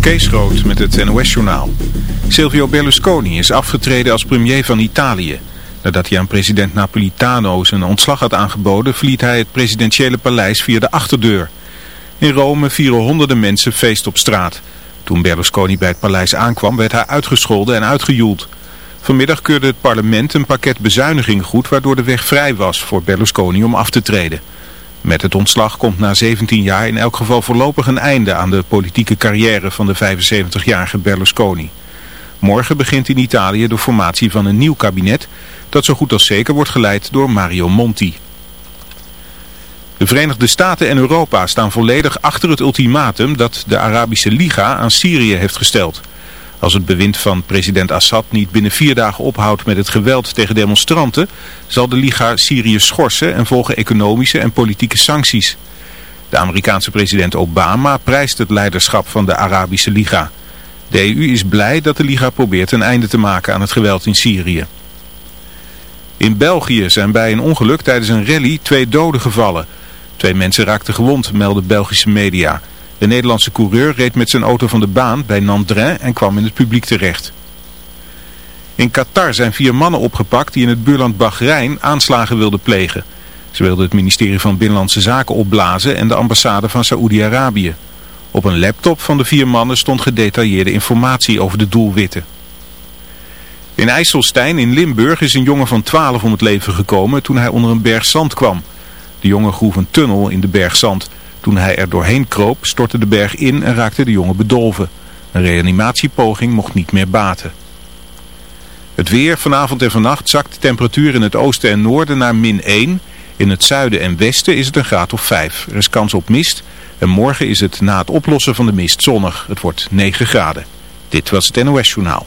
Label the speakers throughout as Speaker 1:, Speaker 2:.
Speaker 1: Kees Groot met het NOS-journaal. Silvio Berlusconi is afgetreden als premier van Italië. Nadat hij aan president Napolitano zijn ontslag had aangeboden, verliet hij het presidentiële paleis via de achterdeur. In Rome vieren honderden mensen feest op straat. Toen Berlusconi bij het paleis aankwam, werd hij uitgescholden en uitgejoeld. Vanmiddag keurde het parlement een pakket bezuiniging goed, waardoor de weg vrij was voor Berlusconi om af te treden. Met het ontslag komt na 17 jaar in elk geval voorlopig een einde aan de politieke carrière van de 75-jarige Berlusconi. Morgen begint in Italië de formatie van een nieuw kabinet dat zo goed als zeker wordt geleid door Mario Monti. De Verenigde Staten en Europa staan volledig achter het ultimatum dat de Arabische Liga aan Syrië heeft gesteld. Als het bewind van president Assad niet binnen vier dagen ophoudt met het geweld tegen demonstranten, zal de Liga Syrië schorsen en volgen economische en politieke sancties. De Amerikaanse president Obama prijst het leiderschap van de Arabische Liga. De EU is blij dat de Liga probeert een einde te maken aan het geweld in Syrië. In België zijn bij een ongeluk tijdens een rally twee doden gevallen. Twee mensen raakten gewond, melden Belgische media. De Nederlandse coureur reed met zijn auto van de baan bij Nandrin en kwam in het publiek terecht. In Qatar zijn vier mannen opgepakt die in het buurland Bahrein aanslagen wilden plegen. Ze wilden het ministerie van Binnenlandse Zaken opblazen en de ambassade van Saoedi-Arabië. Op een laptop van de vier mannen stond gedetailleerde informatie over de doelwitten. In IJsselstein in Limburg is een jongen van 12 om het leven gekomen toen hij onder een berg zand kwam. De jongen groef een tunnel in de berg zand. Toen hij er doorheen kroop, stortte de berg in en raakte de jongen bedolven. Een reanimatiepoging mocht niet meer baten. Het weer vanavond en vannacht zakt de temperatuur in het oosten en noorden naar min 1. In het zuiden en westen is het een graad of 5. Er is kans op mist. En morgen is het na het oplossen van de mist zonnig. Het wordt 9 graden. Dit was het NOS Journaal.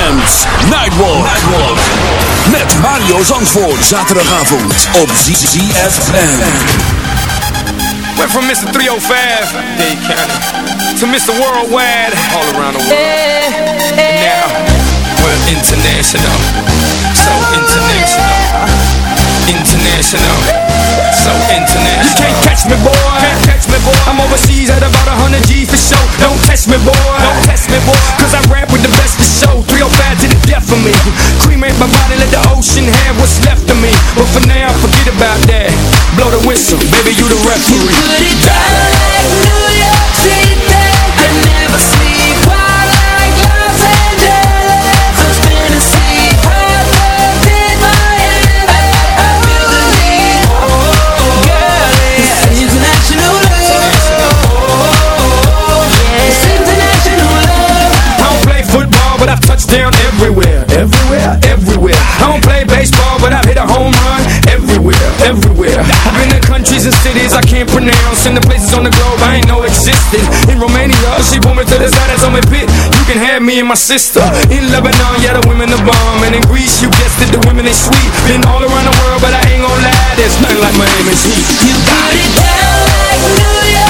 Speaker 2: ZFM's Nightwalk. Nightwalk. Met Mario Zandvoort. Zaterdagavond op ZFM.
Speaker 3: Went from Mr. 305, Dade County, to Mr. Worldwide, all around the world. And now, we're international. So international. International. So international. You can't catch me, boy. Can't catch me, boy. I'm overseas at about 100 G for show. Don't test me, boy. Don't test me, boy. Cause I rap with the best for show. 305 to the death of me. Cremate my body, let the ocean have what's left of me. But for now, forget about that. Blow the whistle, baby, you the referee.
Speaker 4: You Put it down
Speaker 3: cities I can't pronounce, and the places on the globe I ain't know existed. In Romania, she pulled me to the side and told me, Pit, you can have me and my sister. In Lebanon, yeah, the women are bomb. And in Greece, you guessed it, the women they sweet. Been all around the world, but I ain't gonna lie, there's nothing like Miami's heat.
Speaker 4: You got it down like New York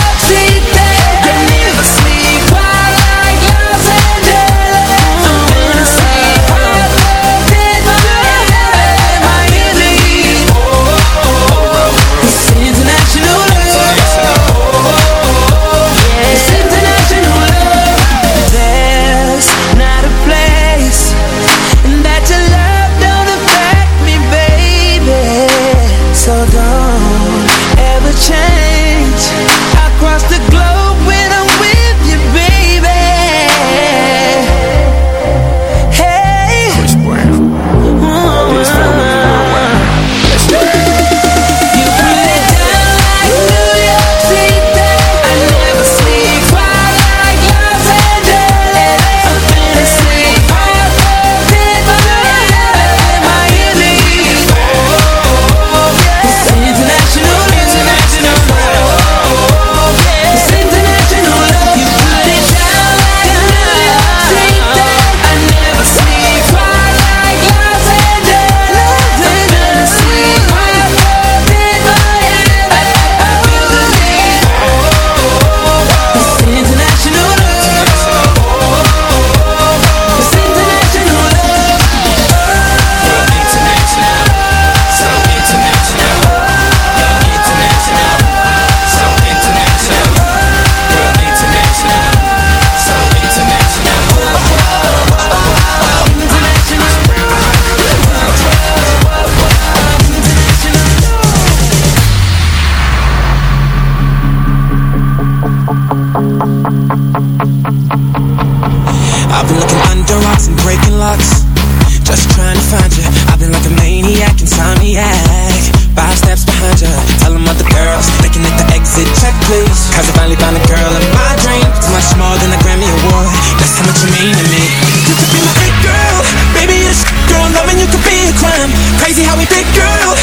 Speaker 5: crazy how we pick, girl.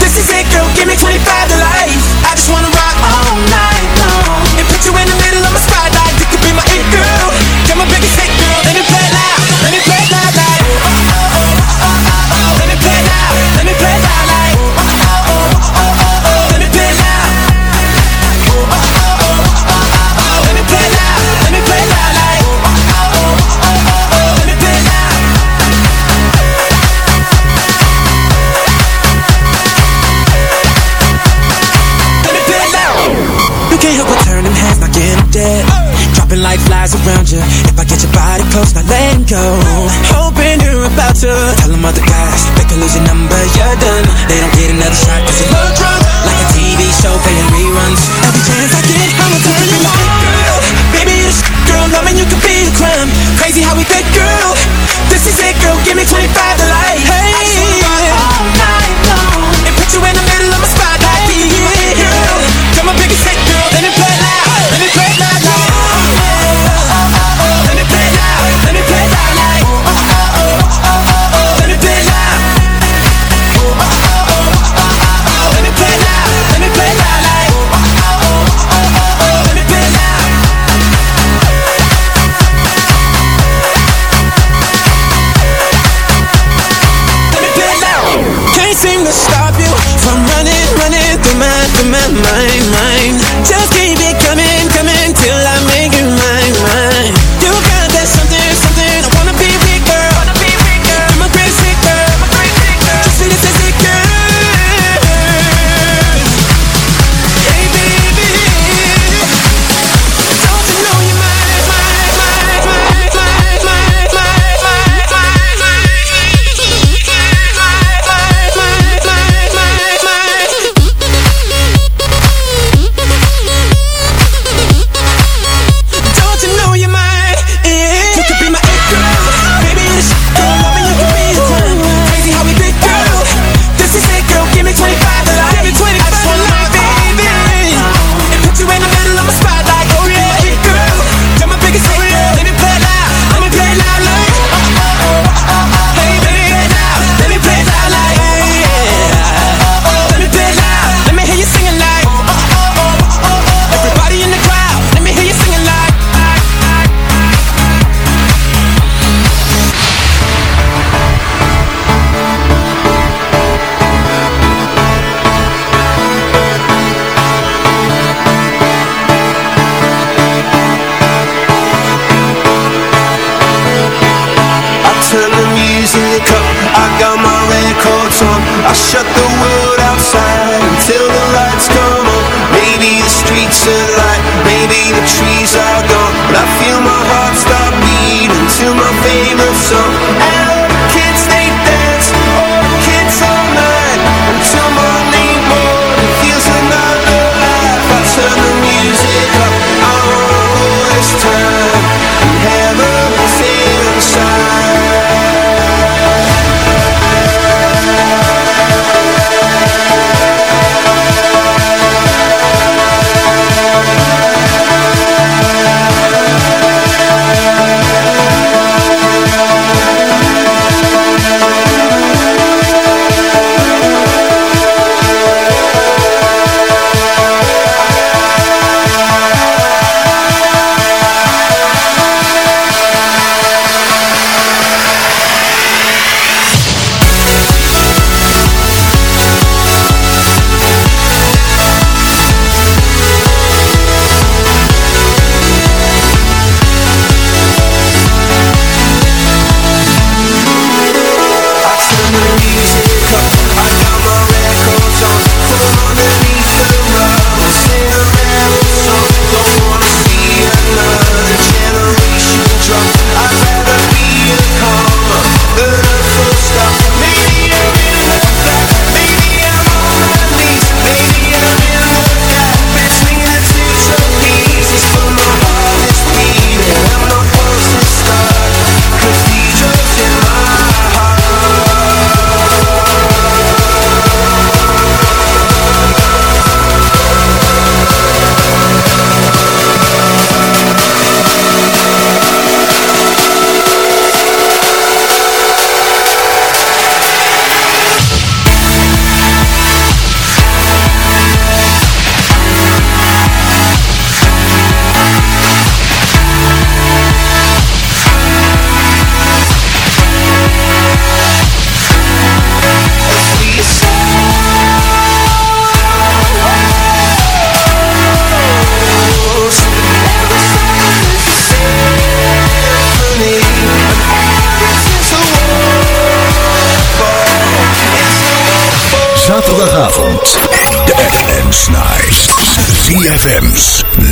Speaker 5: This is it, girl. Give me 25.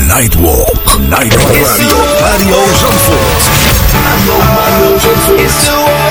Speaker 2: Nightwalk. Nightwalk. Mario Zandvoort. Mario Zandvoort.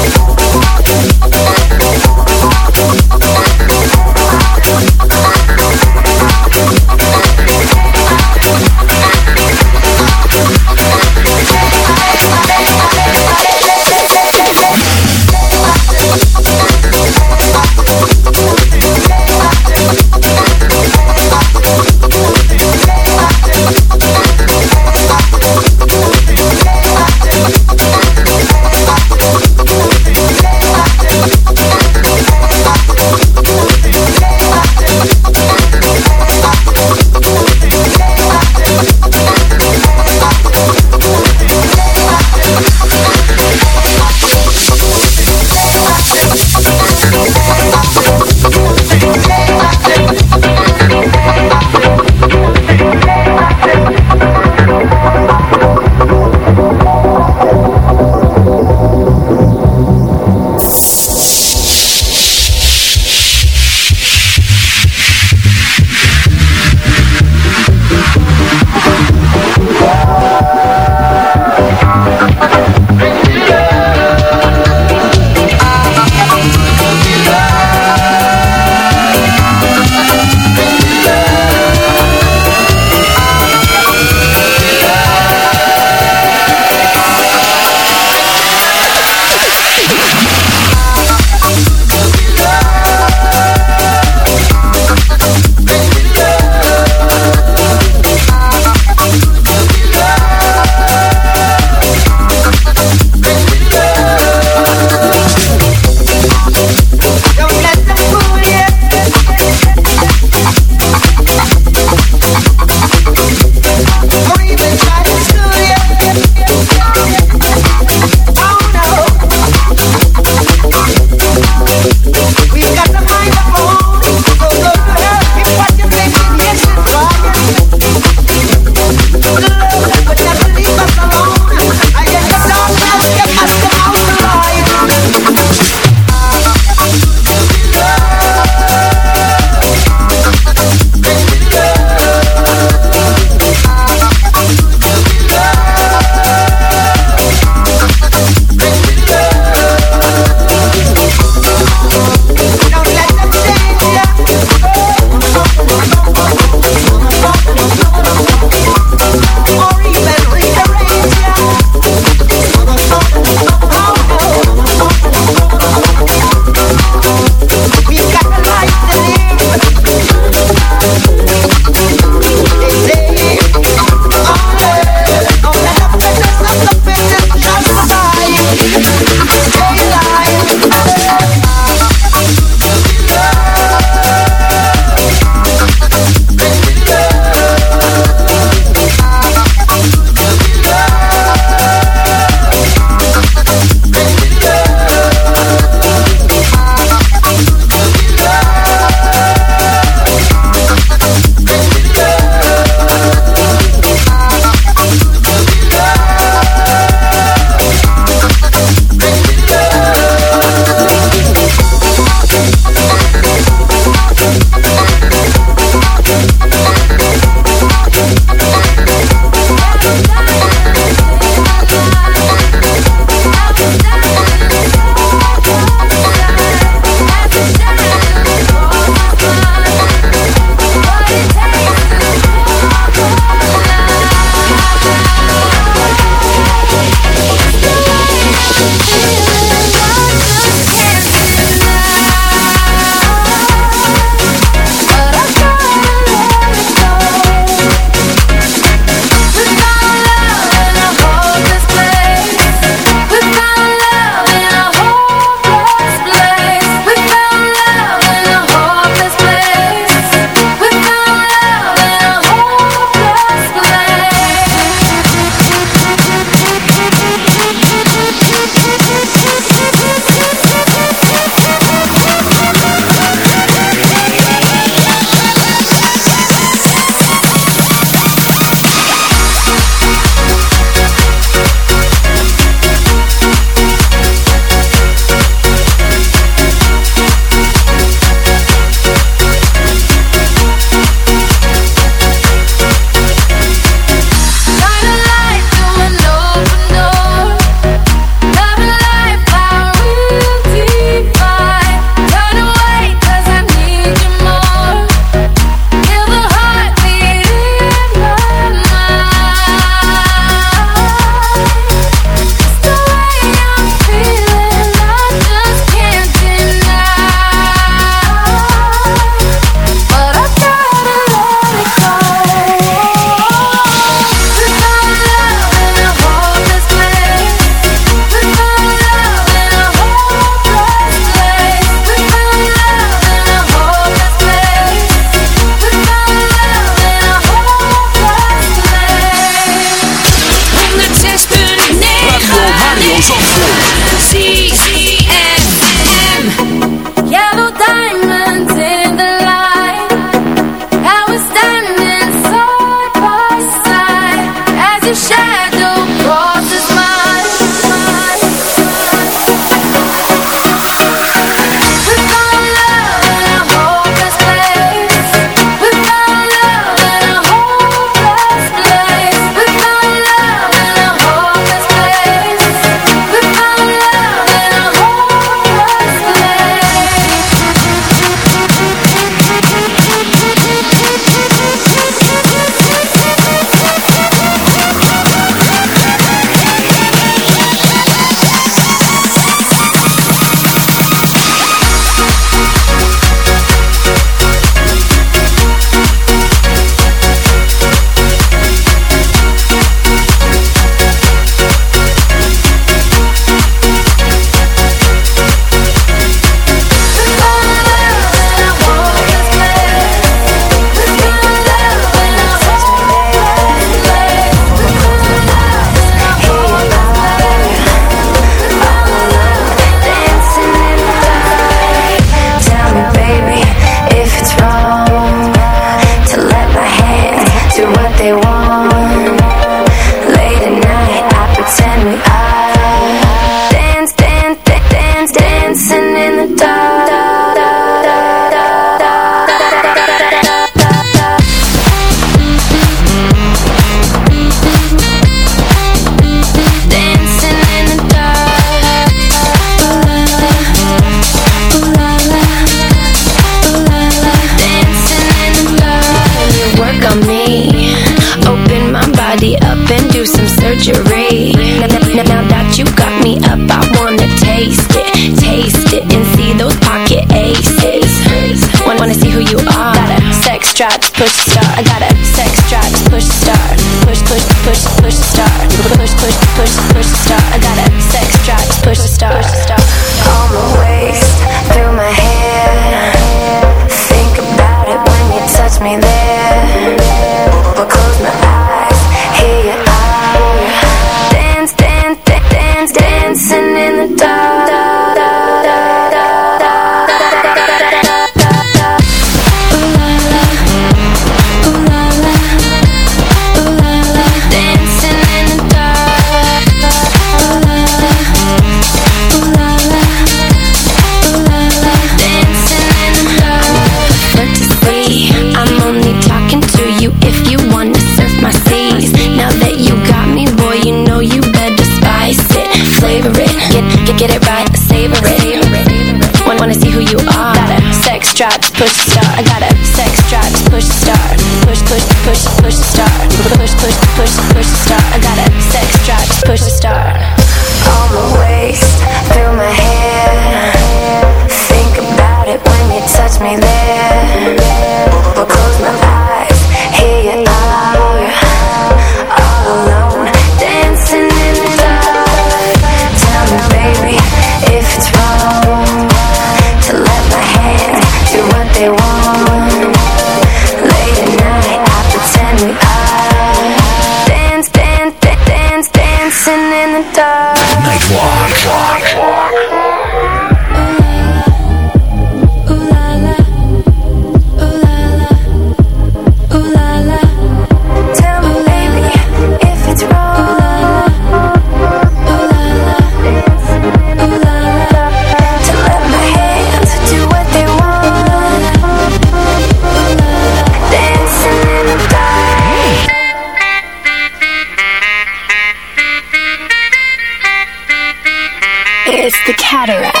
Speaker 6: is the
Speaker 7: cataract.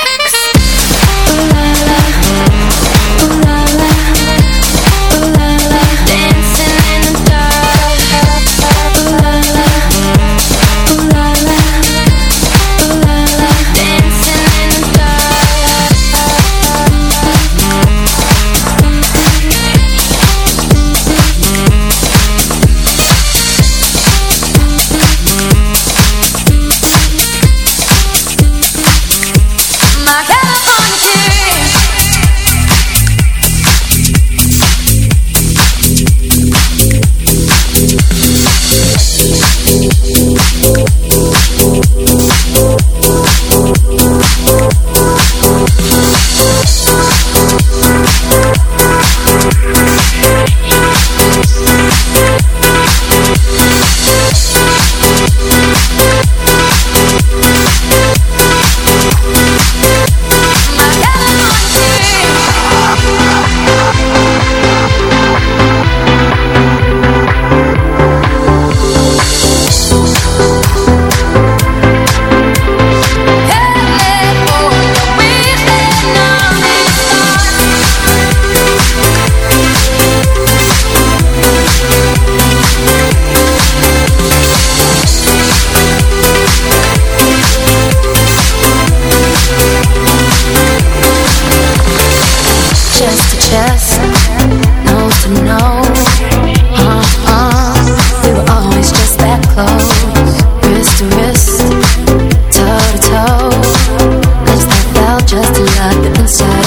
Speaker 7: inside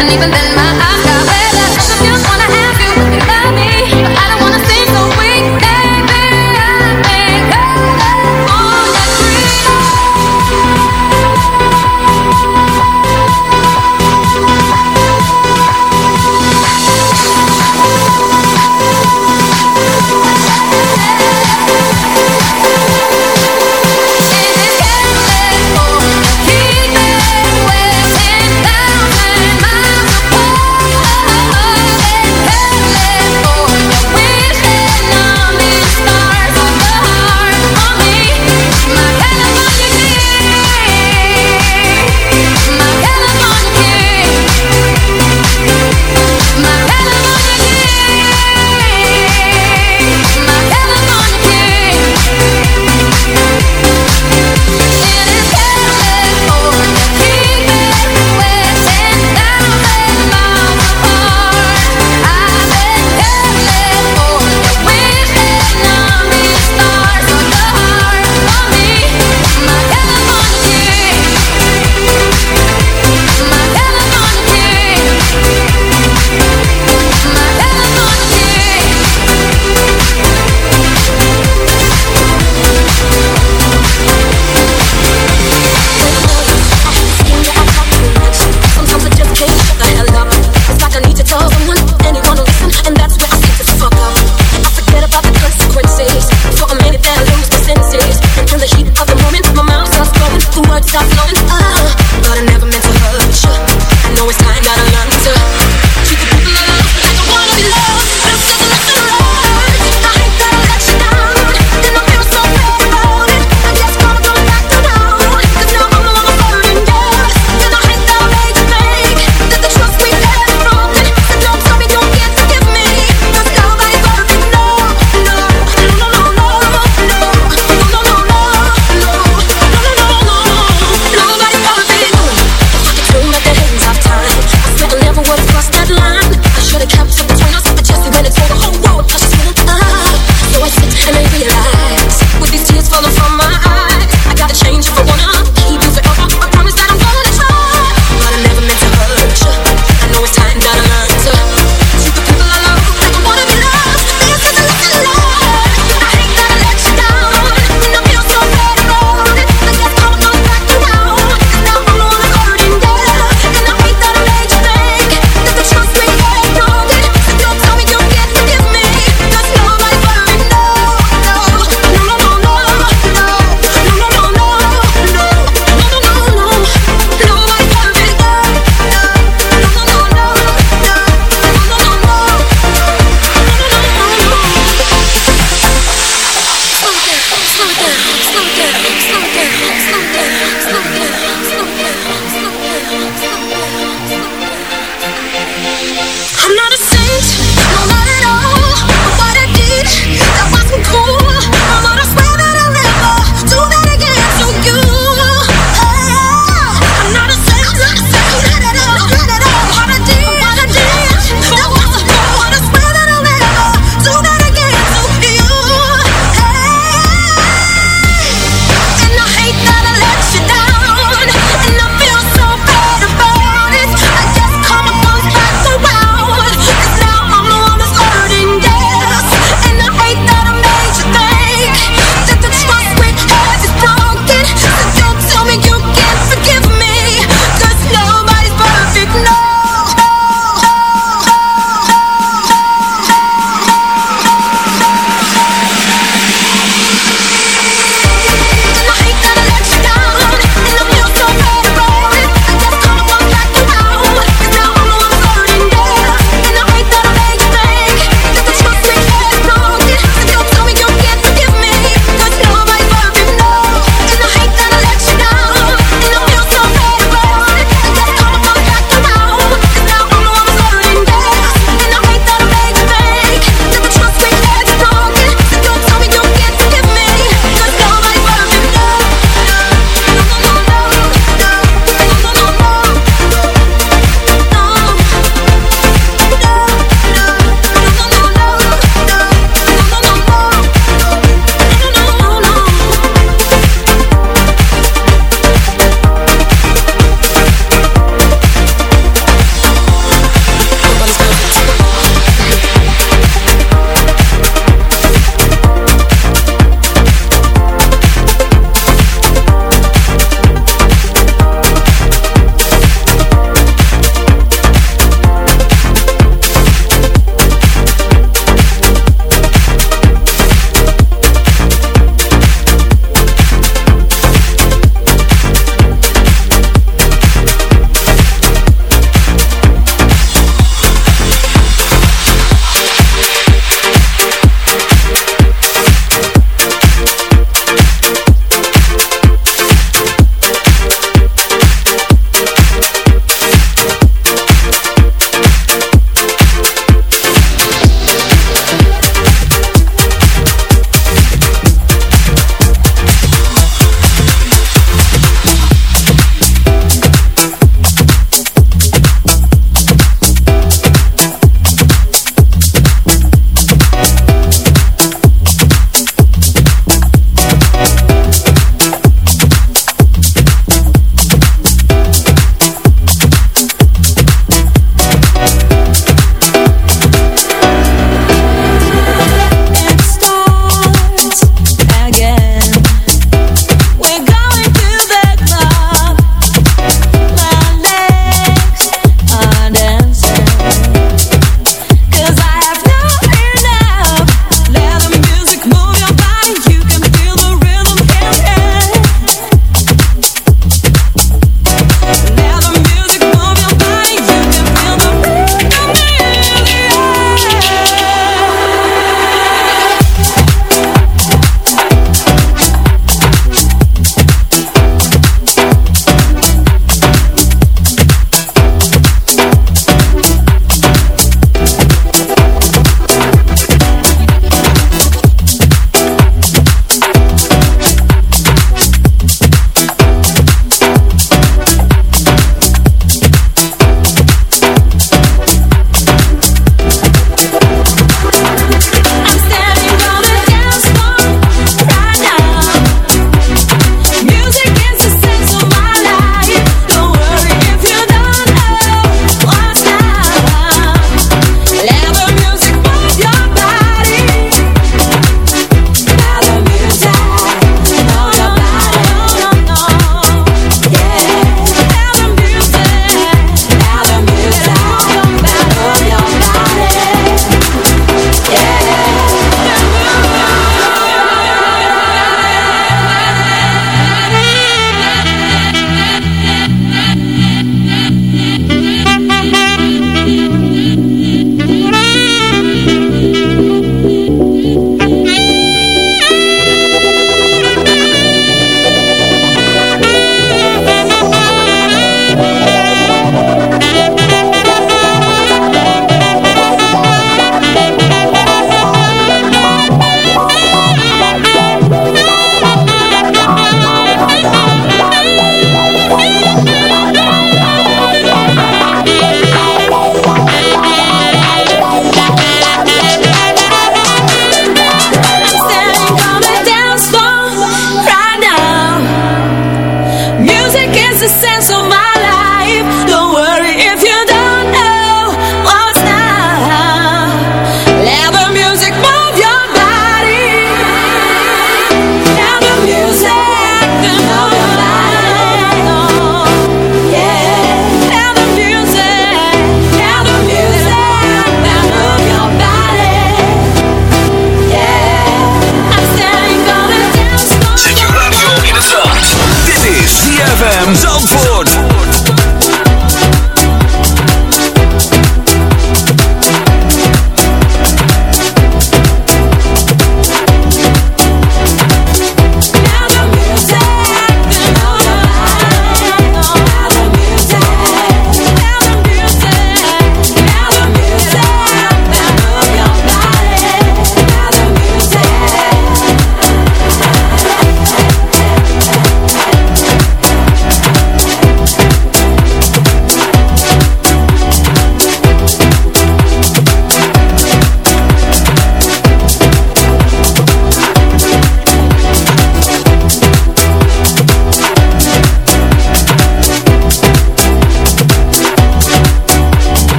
Speaker 7: and
Speaker 4: even then my eyes